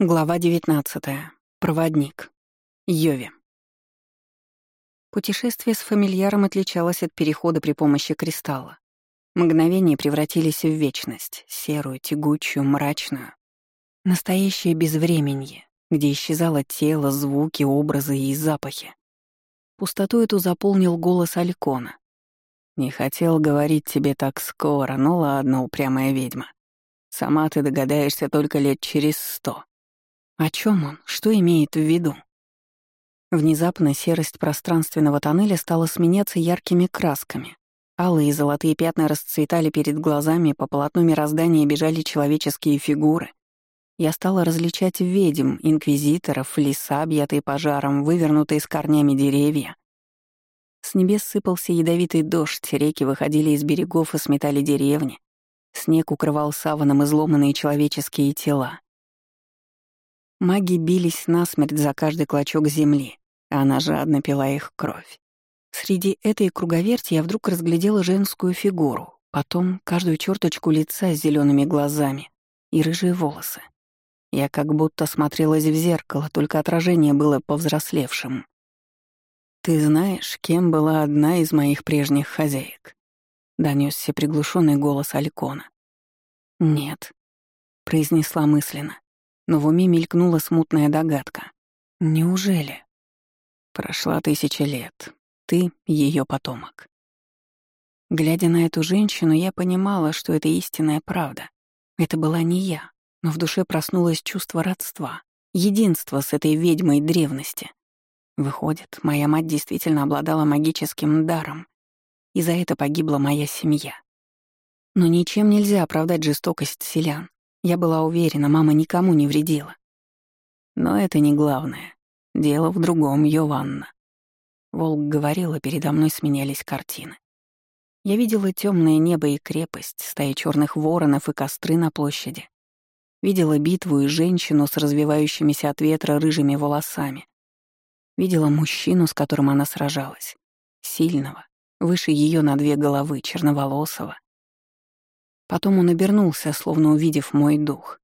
Глава 19. Проводник. Йови. Путешествие с фамильяром отличалось от перехода при помощи кристалла. Мгновения превратились в вечность, серую, тягучую, мрачную. Настоящее безвременье, где исчезало тело, звуки, образы и запахи. Пустоту эту заполнил голос Алькона. «Не хотел говорить тебе так скоро, ну ладно, упрямая ведьма. Сама ты догадаешься только лет через сто». О чем он? Что имеет в виду? Внезапно серость пространственного тоннеля стала сменяться яркими красками. Алые и золотые пятна расцветали перед глазами, по полотну мироздания бежали человеческие фигуры. Я стала различать ведьм, инквизиторов, леса, объятые пожаром, вывернутые с корнями деревья. С небес сыпался ядовитый дождь, реки выходили из берегов и сметали деревни. Снег укрывал саваном изломанные человеческие тела. Маги бились насмерть за каждый клочок земли, а она жадно пила их кровь. Среди этой круговерти я вдруг разглядела женскую фигуру, потом каждую черточку лица с зелеными глазами и рыжие волосы. Я как будто смотрелась в зеркало, только отражение было повзрослевшим. «Ты знаешь, кем была одна из моих прежних хозяек?» — донесся приглушенный голос Алькона. «Нет», — произнесла мысленно но в уме мелькнула смутная догадка. Неужели? Прошла тысяча лет. Ты — ее потомок. Глядя на эту женщину, я понимала, что это истинная правда. Это была не я, но в душе проснулось чувство родства, единства с этой ведьмой древности. Выходит, моя мать действительно обладала магическим даром, и за это погибла моя семья. Но ничем нельзя оправдать жестокость селян. Я была уверена, мама никому не вредила. Но это не главное. Дело в другом, Йованна. Волк говорил, а передо мной сменялись картины. Я видела темное небо и крепость, стаи черных воронов и костры на площади. Видела битву и женщину с развивающимися от ветра рыжими волосами. Видела мужчину, с которым она сражалась. Сильного, выше ее на две головы, черноволосого. Потом он обернулся, словно увидев мой дух.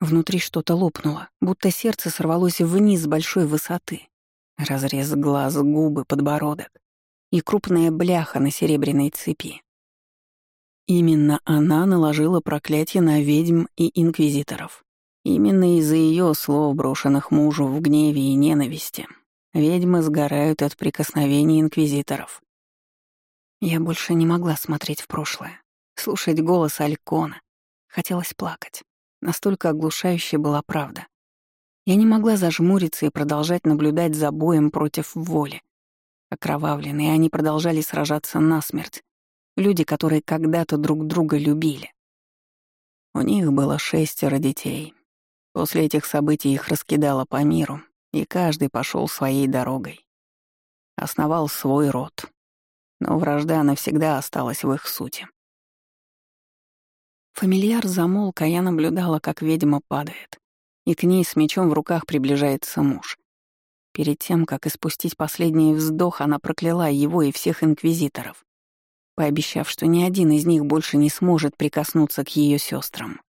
Внутри что-то лопнуло, будто сердце сорвалось вниз с большой высоты. Разрез глаз, губы, подбородок и крупная бляха на серебряной цепи. Именно она наложила проклятие на ведьм и инквизиторов. Именно из-за ее слов, брошенных мужу в гневе и ненависти, ведьмы сгорают от прикосновений инквизиторов. Я больше не могла смотреть в прошлое слушать голос Алькона. Хотелось плакать. Настолько оглушающей была правда. Я не могла зажмуриться и продолжать наблюдать за боем против воли. Окровавленные, они продолжали сражаться насмерть. Люди, которые когда-то друг друга любили. У них было шестеро детей. После этих событий их раскидало по миру, и каждый пошел своей дорогой. Основал свой род. Но вражда навсегда осталась в их сути. Фамильяр замолк, а я наблюдала, как ведьма падает. И к ней с мечом в руках приближается муж. Перед тем, как испустить последний вздох, она прокляла его и всех инквизиторов, пообещав, что ни один из них больше не сможет прикоснуться к ее сестрам.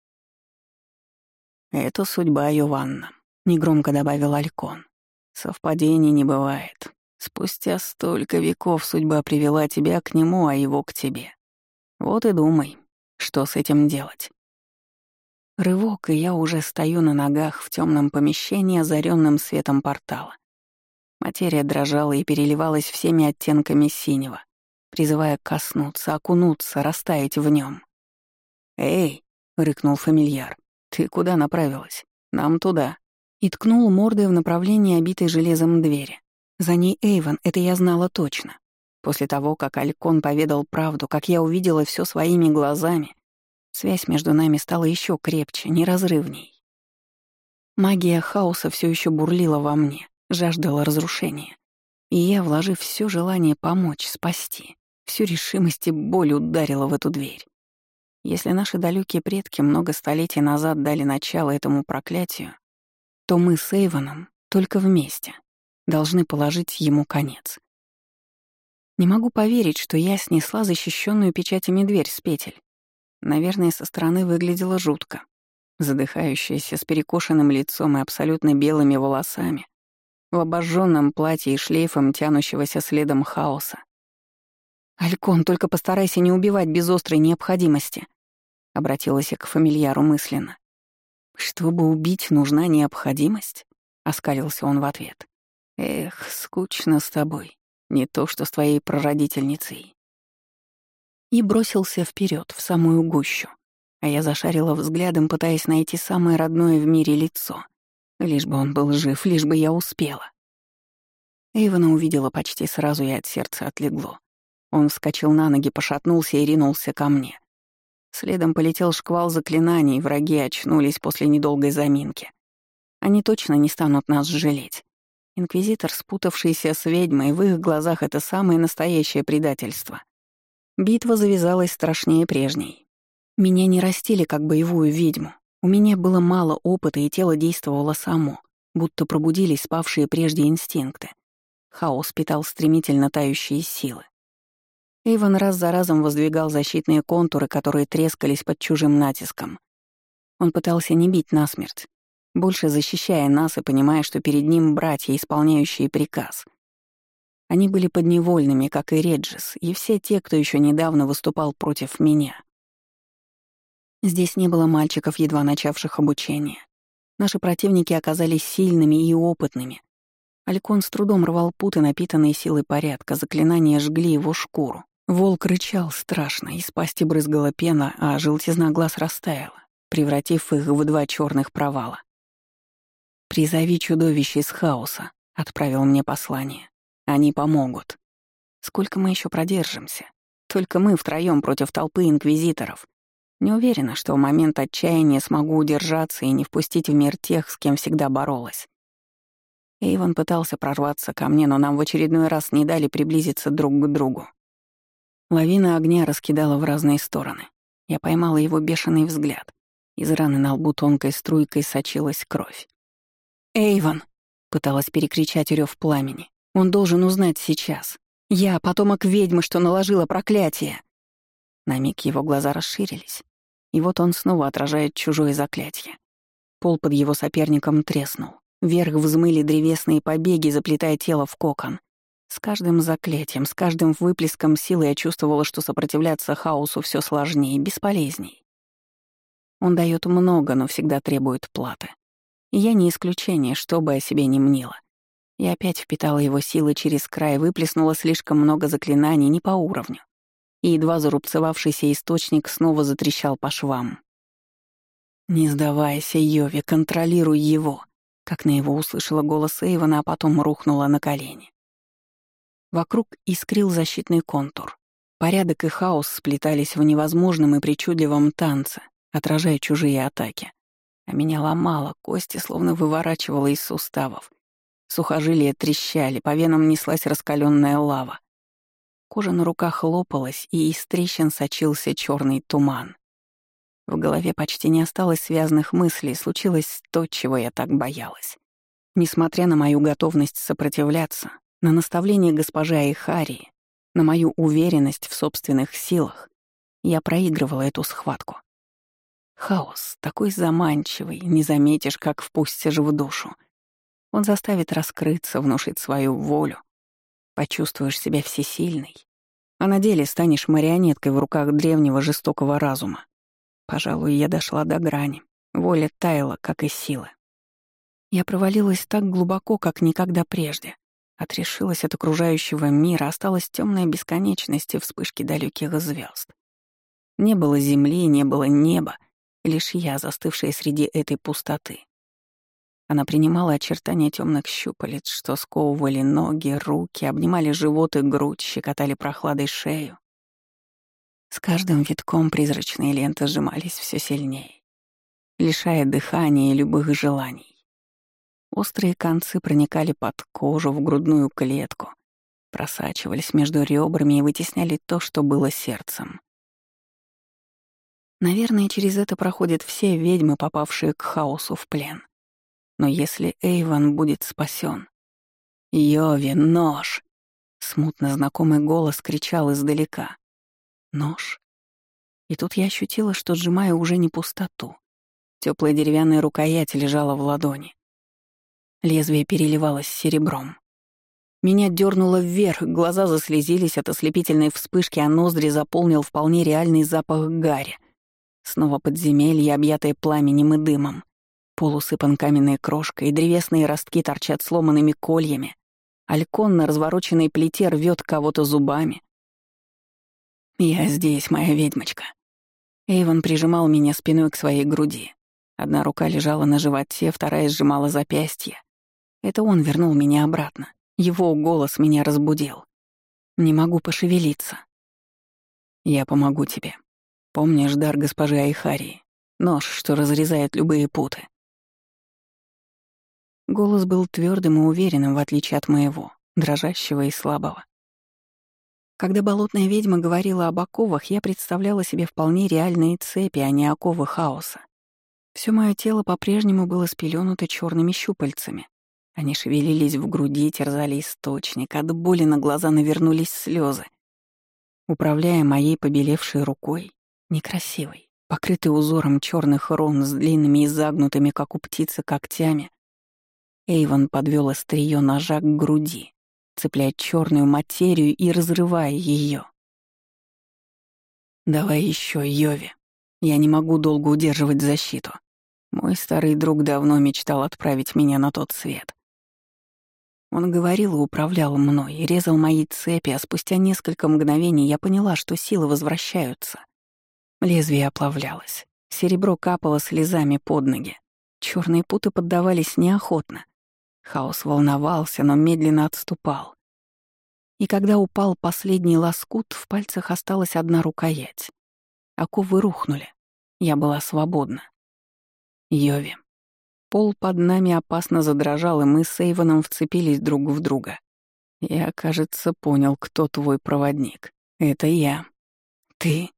«Это судьба Йованна», — негромко добавил Алькон. «Совпадений не бывает. Спустя столько веков судьба привела тебя к нему, а его к тебе. Вот и думай, что с этим делать? Рывок, и я уже стою на ногах в темном помещении, озаренном светом портала. Материя дрожала и переливалась всеми оттенками синего, призывая коснуться, окунуться, растаять в нем. «Эй!» — рыкнул фамильяр. «Ты куда направилась? Нам туда!» И ткнул мордой в направлении обитой железом двери. За ней Эйвен, это я знала точно. После того, как Алькон поведал правду, как я увидела все своими глазами, связь между нами стала еще крепче, неразрывней. Магия хаоса все еще бурлила во мне, жаждала разрушения. И я, вложив все желание помочь, спасти, всю решимость и боль ударила в эту дверь. Если наши далекие предки много столетий назад дали начало этому проклятию, то мы с Эйвоном только вместе должны положить ему конец. Не могу поверить, что я снесла защищенную печатями дверь с петель. Наверное, со стороны выглядело жутко. задыхающаяся с перекошенным лицом и абсолютно белыми волосами, в обожженном платье и шлейфом тянущегося следом хаоса. «Алькон, только постарайся не убивать без острой необходимости», — обратилась я к фамильяру мысленно. «Чтобы убить, нужна необходимость?» — оскалился он в ответ. «Эх, скучно с тобой, не то что с твоей прародительницей». И бросился вперед в самую гущу, а я зашарила взглядом, пытаясь найти самое родное в мире лицо. Лишь бы он был жив, лишь бы я успела. Эйвона увидела почти сразу и от сердца отлегло. Он вскочил на ноги, пошатнулся и ринулся ко мне. Следом полетел шквал заклинаний, враги очнулись после недолгой заминки. Они точно не станут нас жалеть. Инквизитор, спутавшийся с ведьмой, в их глазах это самое настоящее предательство. Битва завязалась страшнее прежней. Меня не растили как боевую ведьму. У меня было мало опыта, и тело действовало само, будто пробудились спавшие прежде инстинкты. Хаос питал стремительно тающие силы. Эйвен раз за разом воздвигал защитные контуры, которые трескались под чужим натиском. Он пытался не бить насмерть, больше защищая нас и понимая, что перед ним братья, исполняющие приказ. Они были подневольными, как и Реджис, и все те, кто еще недавно выступал против меня. Здесь не было мальчиков, едва начавших обучение. Наши противники оказались сильными и опытными. Алькон с трудом рвал путы, напитанные силой порядка, заклинания жгли его шкуру. Волк рычал страшно, из пасти брызгала пена, а желтизна глаз растаяла, превратив их в два черных провала. «Призови чудовище из хаоса», — отправил мне послание. «Они помогут. Сколько мы еще продержимся? Только мы втроем против толпы инквизиторов. Не уверена, что в момент отчаяния смогу удержаться и не впустить в мир тех, с кем всегда боролась. Эйвон пытался прорваться ко мне, но нам в очередной раз не дали приблизиться друг к другу. Лавина огня раскидала в разные стороны. Я поймала его бешеный взгляд. Из раны на лбу тонкой струйкой сочилась кровь. «Эйвон!» — пыталась перекричать рёв пламени. «Он должен узнать сейчас. Я — потомок ведьмы, что наложила проклятие!» На миг его глаза расширились, и вот он снова отражает чужое заклятие. Пол под его соперником треснул. Вверх взмыли древесные побеги, заплетая тело в кокон. С каждым заклятием, с каждым выплеском силы я чувствовала, что сопротивляться хаосу все сложнее и бесполезней. Он дает много, но всегда требует платы. И я не исключение, что бы о себе не мнила. Я опять впитала его силы через край, выплеснула слишком много заклинаний не по уровню. И едва зарубцевавшийся источник снова затрещал по швам. «Не сдавайся, Йови, контролируй его», как на его услышала голос Эйвона, а потом рухнула на колени. Вокруг искрил защитный контур. Порядок и хаос сплетались в невозможном и причудливом танце, отражая чужие атаки. А меня ломало, кости словно выворачивало из суставов. Сухожилия трещали, по венам неслась раскаленная лава. Кожа на руках лопалась, и из трещин сочился черный туман. В голове почти не осталось связанных мыслей, случилось то, чего я так боялась. Несмотря на мою готовность сопротивляться, на наставление госпожи Айхарии, на мою уверенность в собственных силах, я проигрывала эту схватку. Хаос, такой заманчивый, не заметишь, как впустишь в душу. Он заставит раскрыться, внушить свою волю. Почувствуешь себя всесильной, а на деле станешь марионеткой в руках древнего жестокого разума. Пожалуй, я дошла до грани. Воля таяла, как и сила. Я провалилась так глубоко, как никогда прежде. Отрешилась от окружающего мира, осталась темная бесконечность и вспышки далеких звезд. Не было земли, не было неба, лишь я, застывшая среди этой пустоты. Она принимала очертания темных щупалец, что сковывали ноги, руки, обнимали живот и грудь, щекотали прохладой шею. С каждым витком призрачные ленты сжимались все сильнее, лишая дыхания и любых желаний. Острые концы проникали под кожу в грудную клетку, просачивались между ребрами и вытесняли то, что было сердцем. Наверное, через это проходят все ведьмы, попавшие к хаосу в плен. Но если Эйван будет спасен, «Йови, нож!» Смутно знакомый голос кричал издалека. «Нож?» И тут я ощутила, что сжимаю уже не пустоту. Теплая деревянная рукоять лежала в ладони. Лезвие переливалось серебром. Меня дернуло вверх, глаза заслезились от ослепительной вспышки, а ноздри заполнил вполне реальный запах гари. Снова подземелье, объятое пламенем и дымом. Пол усыпан каменной крошкой, древесные ростки торчат сломанными кольями. Алькон на развороченной плите рвет кого-то зубами. «Я здесь, моя ведьмочка». Эйвон прижимал меня спиной к своей груди. Одна рука лежала на животе, вторая сжимала запястье. Это он вернул меня обратно. Его голос меня разбудил. Не могу пошевелиться. Я помогу тебе. Помнишь дар госпожи Айхарии? Нож, что разрезает любые путы. Голос был твердым и уверенным, в отличие от моего, дрожащего и слабого. Когда болотная ведьма говорила об оковах, я представляла себе вполне реальные цепи, а не оковы хаоса. Все мое тело по-прежнему было спеленуто черными щупальцами, они шевелились в груди, терзали источник, от боли на глаза навернулись слезы. Управляя моей побелевшей рукой, некрасивой, покрытой узором черных рун с длинными и загнутыми, как у птицы, когтями, Эйвон подвел острие ножа к груди, цепляя черную материю и разрывая ее. «Давай еще, Йови. Я не могу долго удерживать защиту. Мой старый друг давно мечтал отправить меня на тот свет. Он говорил и управлял мной, резал мои цепи, а спустя несколько мгновений я поняла, что силы возвращаются. Лезвие оплавлялось. Серебро капало слезами под ноги. Черные путы поддавались неохотно. Хаос волновался, но медленно отступал. И когда упал последний лоскут, в пальцах осталась одна рукоять. Оковы рухнули. Я была свободна. Йови. Пол под нами опасно задрожал, и мы с Эйвоном вцепились друг в друга. Я, кажется, понял, кто твой проводник. Это я. Ты.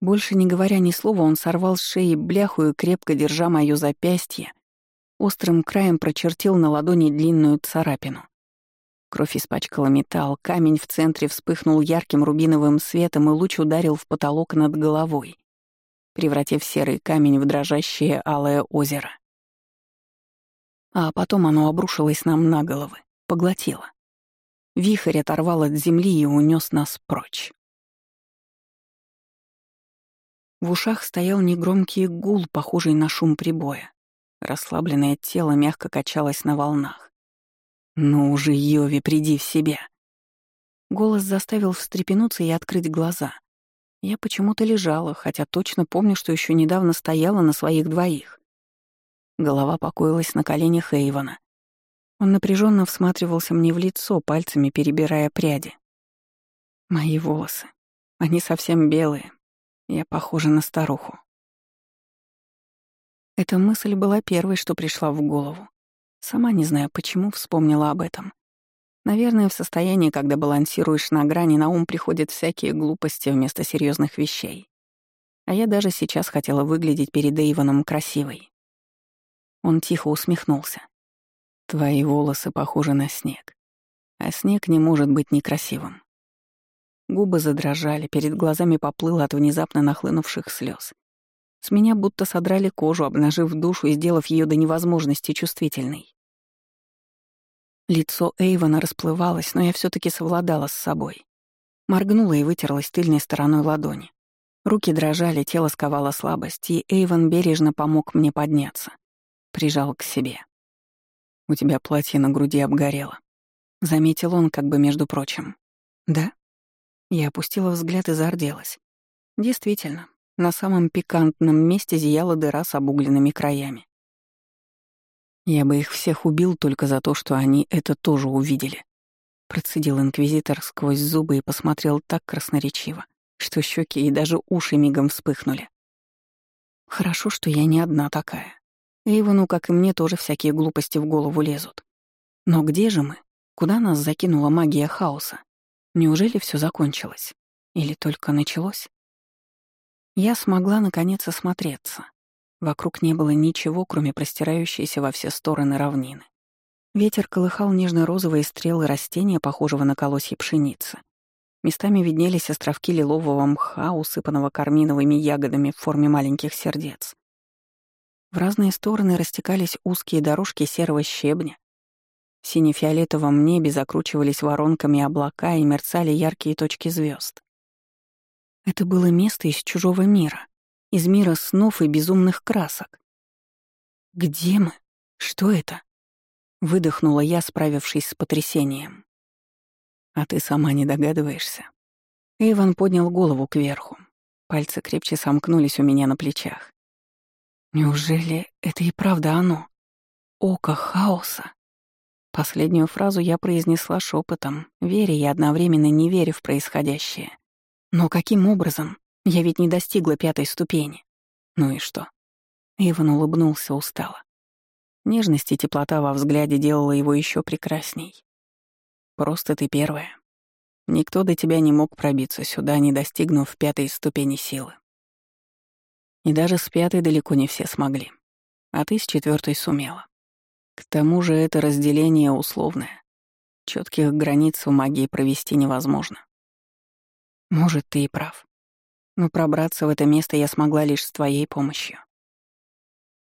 Больше не говоря ни слова, он сорвал с шеи бляху и, крепко держа моё запястье, острым краем прочертил на ладони длинную царапину. Кровь испачкала металл, камень в центре вспыхнул ярким рубиновым светом, и луч ударил в потолок над головой, превратив серый камень в дрожащее алое озеро а потом оно обрушилось нам на головы, поглотило. Вихрь оторвал от земли и унес нас прочь. В ушах стоял негромкий гул, похожий на шум прибоя. Расслабленное тело мягко качалось на волнах. «Ну уже, Йови, приди в себя!» Голос заставил встрепенуться и открыть глаза. Я почему-то лежала, хотя точно помню, что еще недавно стояла на своих двоих. Голова покоилась на коленях Эйвона. Он напряженно всматривался мне в лицо, пальцами перебирая пряди. Мои волосы. Они совсем белые. Я похожа на старуху. Эта мысль была первой, что пришла в голову. Сама не знаю, почему вспомнила об этом. Наверное, в состоянии, когда балансируешь на грани, на ум приходят всякие глупости вместо серьезных вещей. А я даже сейчас хотела выглядеть перед Эйвоном красивой. Он тихо усмехнулся. «Твои волосы похожи на снег, а снег не может быть некрасивым». Губы задрожали, перед глазами поплыло от внезапно нахлынувших слез. С меня будто содрали кожу, обнажив душу и сделав ее до невозможности чувствительной. Лицо Эйвона расплывалось, но я все таки совладала с собой. Моргнула и вытерлась тыльной стороной ладони. Руки дрожали, тело сковало слабость, и Эйвон бережно помог мне подняться прижал к себе. «У тебя платье на груди обгорело», — заметил он как бы между прочим. «Да?» Я опустила взгляд и зарделась. Действительно, на самом пикантном месте зияла дыра с обугленными краями. Я бы их всех убил только за то, что они это тоже увидели. Процедил инквизитор сквозь зубы и посмотрел так красноречиво, что щеки и даже уши мигом вспыхнули. Хорошо, что я не одна такая. Эйвону, как и мне, тоже всякие глупости в голову лезут. Но где же мы? Куда нас закинула магия хаоса? Неужели все закончилось? Или только началось? Я смогла наконец осмотреться. Вокруг не было ничего, кроме простирающейся во все стороны равнины. Ветер колыхал нежно-розовые стрелы растения, похожего на колосья пшеницы. Местами виднелись островки лилового мха, усыпанного карминовыми ягодами в форме маленьких сердец. В разные стороны растекались узкие дорожки серого щебня. В сине-фиолетовом небе закручивались воронками облака и мерцали яркие точки звезд. Это было место из чужого мира, из мира снов и безумных красок. «Где мы? Что это?» — выдохнула я, справившись с потрясением. «А ты сама не догадываешься?» Эйвен поднял голову кверху. Пальцы крепче сомкнулись у меня на плечах. Неужели это и правда оно? Око хаоса? Последнюю фразу я произнесла шепотом, веря и одновременно не веря в происходящее. Но каким образом? Я ведь не достигла пятой ступени. Ну и что? Иван улыбнулся устало. Нежность и теплота во взгляде делала его еще прекрасней. Просто ты первая. Никто до тебя не мог пробиться сюда, не достигнув пятой ступени силы. И даже с пятой далеко не все смогли. А ты с четвертой сумела. К тому же это разделение условное. Четких границ в магии провести невозможно. Может, ты и прав. Но пробраться в это место я смогла лишь с твоей помощью.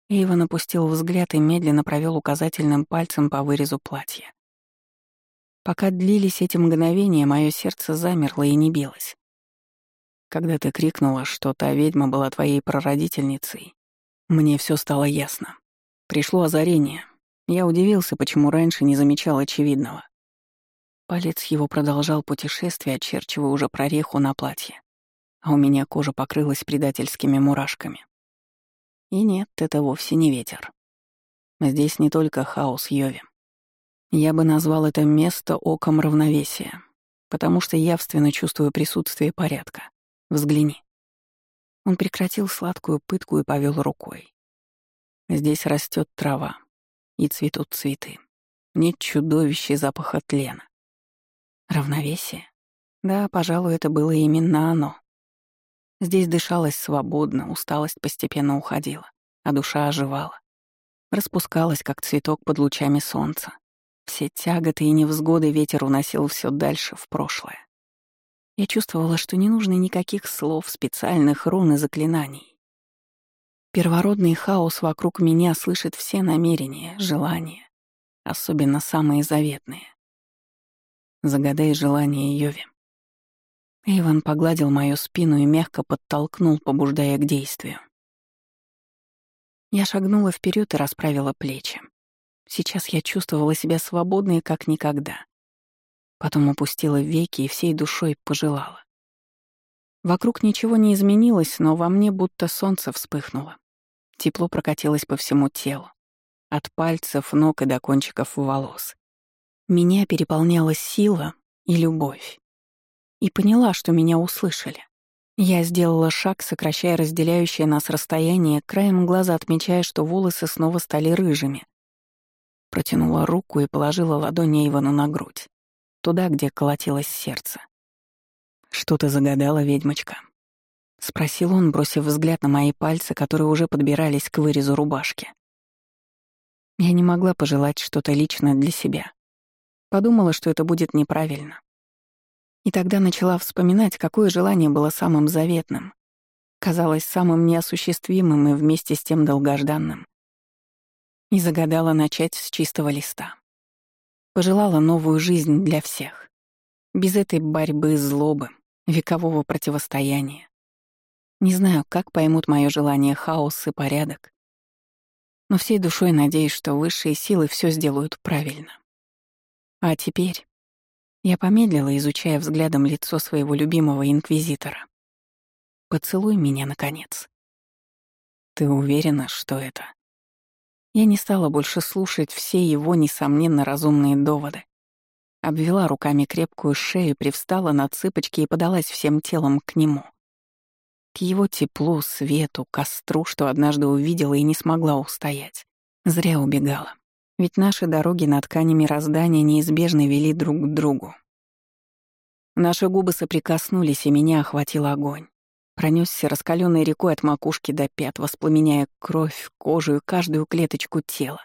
Иван опустил взгляд и медленно провел указательным пальцем по вырезу платья. Пока длились эти мгновения, мое сердце замерло и не билось. Когда ты крикнула, что та ведьма была твоей прародительницей, мне все стало ясно. Пришло озарение. Я удивился, почему раньше не замечал очевидного. Палец его продолжал путешествие, очерчивая уже прореху на платье, а у меня кожа покрылась предательскими мурашками. И нет, это вовсе не ветер. Здесь не только хаос Йови. Я бы назвал это место оком равновесия, потому что явственно чувствую присутствие порядка. Взгляни». Он прекратил сладкую пытку и повел рукой. Здесь растет трава и цветут цветы. Нет чудовища запаха тлена. Равновесие? Да, пожалуй, это было именно оно. Здесь дышалось свободно, усталость постепенно уходила, а душа оживала. Распускалась, как цветок под лучами солнца. Все тяготы и невзгоды ветер уносил все дальше, в прошлое. Я чувствовала, что не нужно никаких слов, специальных рун и заклинаний. Первородный хаос вокруг меня слышит все намерения, желания, особенно самые заветные. Загадай желание Йови. Иван погладил мою спину и мягко подтолкнул, побуждая к действию. Я шагнула вперед и расправила плечи. Сейчас я чувствовала себя свободной, как никогда. Потом опустила веки и всей душой пожелала. Вокруг ничего не изменилось, но во мне будто солнце вспыхнуло. Тепло прокатилось по всему телу, от пальцев, ног и до кончиков волос. Меня переполняла сила и любовь. И поняла, что меня услышали. Я сделала шаг, сокращая разделяющее нас расстояние, краем глаза отмечая, что волосы снова стали рыжими. Протянула руку и положила ладонь Эйвану на грудь туда, где колотилось сердце. «Что ты загадала, ведьмочка?» — спросил он, бросив взгляд на мои пальцы, которые уже подбирались к вырезу рубашки. Я не могла пожелать что-то личное для себя. Подумала, что это будет неправильно. И тогда начала вспоминать, какое желание было самым заветным, казалось самым неосуществимым и вместе с тем долгожданным. И загадала начать с чистого листа. Пожелала новую жизнь для всех. Без этой борьбы, злобы, векового противостояния. Не знаю, как поймут мое желание хаос и порядок. Но всей душой надеюсь, что высшие силы все сделают правильно. А теперь я помедлила, изучая взглядом лицо своего любимого инквизитора. Поцелуй меня, наконец. Ты уверена, что это? Я не стала больше слушать все его, несомненно, разумные доводы. Обвела руками крепкую шею, привстала на цыпочки и подалась всем телом к нему. К его теплу, свету, костру, что однажды увидела и не смогла устоять. Зря убегала. Ведь наши дороги на ткани мироздания неизбежно вели друг к другу. Наши губы соприкоснулись, и меня охватил огонь. Пронесся раскаленной рекой от макушки до пят, воспламеняя кровь, кожу и каждую клеточку тела.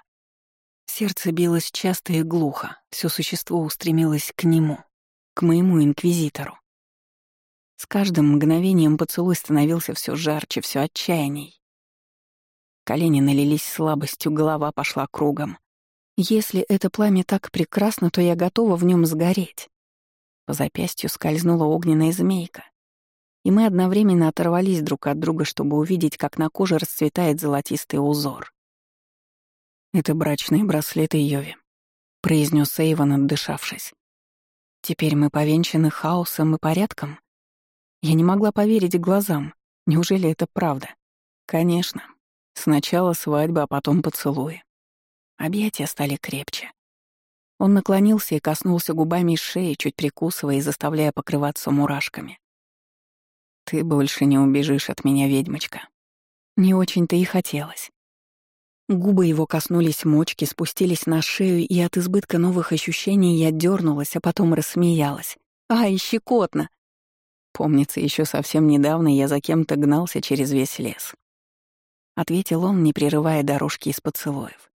Сердце билось часто и глухо, все существо устремилось к нему, к моему инквизитору. С каждым мгновением поцелуй становился все жарче, все отчаянней. колени налились слабостью, голова пошла кругом. Если это пламя так прекрасно, то я готова в нем сгореть. По запястью скользнула огненная змейка, и мы одновременно оторвались друг от друга, чтобы увидеть, как на коже расцветает золотистый узор. «Это брачные браслеты Йови», — произнес Эйвен, отдышавшись. «Теперь мы повенчаны хаосом и порядком?» Я не могла поверить глазам. Неужели это правда? Конечно. Сначала свадьба, а потом поцелуи. Объятия стали крепче. Он наклонился и коснулся губами шеи, чуть прикусывая и заставляя покрываться мурашками. «Ты больше не убежишь от меня, ведьмочка». Не очень-то и хотелось. Губы его коснулись мочки, спустились на шею, и от избытка новых ощущений я дернулась, а потом рассмеялась. «Ай, щекотно!» Помнится, еще совсем недавно я за кем-то гнался через весь лес. Ответил он, не прерывая дорожки из поцелуев.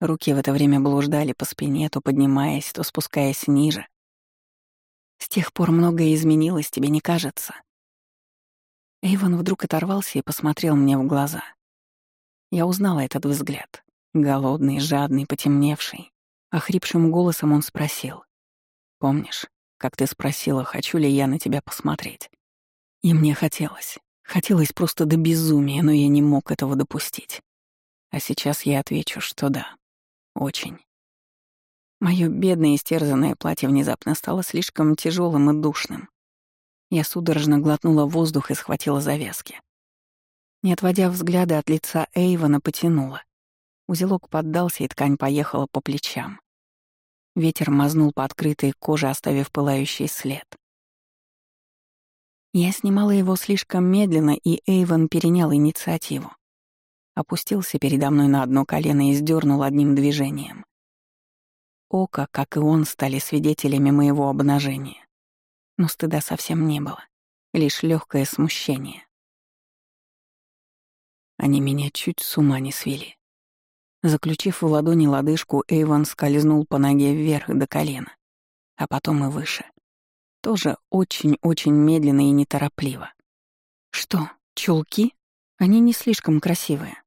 Руки в это время блуждали по спине, то поднимаясь, то спускаясь ниже. С тех пор многое изменилось, тебе не кажется? Эйвон вдруг оторвался и посмотрел мне в глаза. Я узнала этот взгляд. Голодный, жадный, потемневший. Охрипшим голосом он спросил. «Помнишь, как ты спросила, хочу ли я на тебя посмотреть. И мне хотелось. Хотелось просто до безумия, но я не мог этого допустить. А сейчас я отвечу, что да. Очень. Моё бедное истерзанное платье внезапно стало слишком тяжелым и душным. Я судорожно глотнула воздух и схватила завязки. Не отводя взгляда от лица Эйвона, потянула. Узелок поддался, и ткань поехала по плечам. Ветер мазнул по открытой коже, оставив пылающий след. Я снимала его слишком медленно, и Эйвен перенял инициативу. Опустился передо мной на одно колено и сдернул одним движением. Ока, как и он, стали свидетелями моего обнажения. Но стыда совсем не было, лишь легкое смущение. Они меня чуть с ума не свели. Заключив в ладони лодыжку, Эйвон скользнул по ноге вверх до колена, а потом и выше. Тоже очень-очень медленно и неторопливо. «Что, чулки? Они не слишком красивые».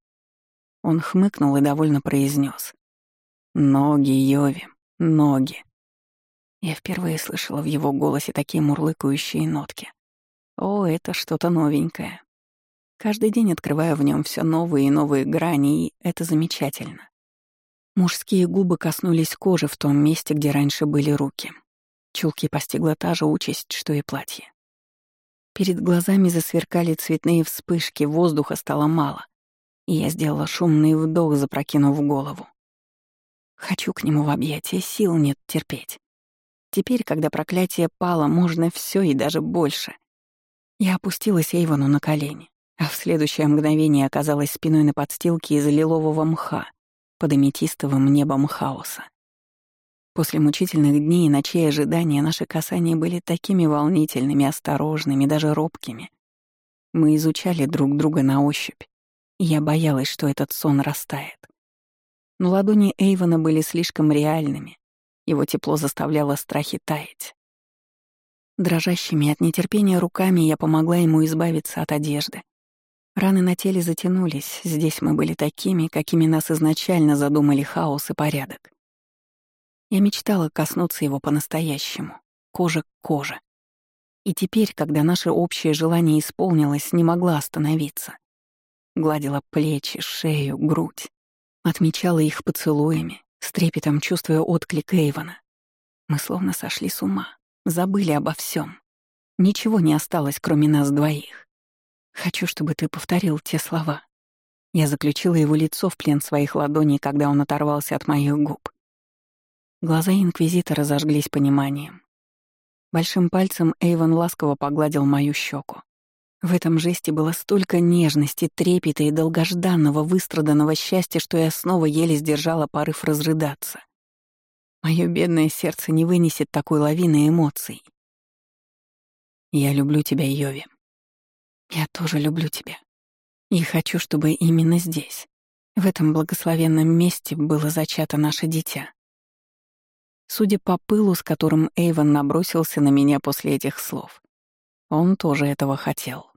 Он хмыкнул и довольно произнес: «Ноги, Йови, ноги». Я впервые слышала в его голосе такие мурлыкающие нотки. О, это что-то новенькое. Каждый день открываю в нем все новые и новые грани, и это замечательно. Мужские губы коснулись кожи в том месте, где раньше были руки. Чулки постигла та же участь, что и платье. Перед глазами засверкали цветные вспышки, воздуха стало мало, и я сделала шумный вдох, запрокинув голову. Хочу к нему в объятия, сил нет терпеть. Теперь, когда проклятие пало, можно все и даже больше. Я опустилась Эйвону на колени а в следующее мгновение оказалась спиной на подстилке из лилового мха под аметистовым небом хаоса. После мучительных дней и ночей ожидания наши касания были такими волнительными, осторожными, даже робкими. Мы изучали друг друга на ощупь, и я боялась, что этот сон растает. Но ладони Эйвона были слишком реальными, его тепло заставляло страхи таять. Дрожащими от нетерпения руками я помогла ему избавиться от одежды, Раны на теле затянулись, здесь мы были такими, какими нас изначально задумали хаос и порядок. Я мечтала коснуться его по-настоящему, кожа к коже. И теперь, когда наше общее желание исполнилось, не могла остановиться. Гладила плечи, шею, грудь. Отмечала их поцелуями, с трепетом чувствуя отклик Эйвона. Мы словно сошли с ума, забыли обо всем. Ничего не осталось, кроме нас двоих. Хочу, чтобы ты повторил те слова. Я заключила его лицо в плен своих ладоней, когда он оторвался от моих губ. Глаза Инквизитора зажглись пониманием. Большим пальцем Эйвен ласково погладил мою щеку. В этом жесте было столько нежности, трепета и долгожданного, выстраданного счастья, что я снова еле сдержала порыв разрыдаться. Мое бедное сердце не вынесет такой лавины эмоций. «Я люблю тебя, Йови», я тоже люблю тебя. И хочу, чтобы именно здесь, в этом благословенном месте, было зачато наше дитя. Судя по пылу, с которым Эйвен набросился на меня после этих слов, он тоже этого хотел.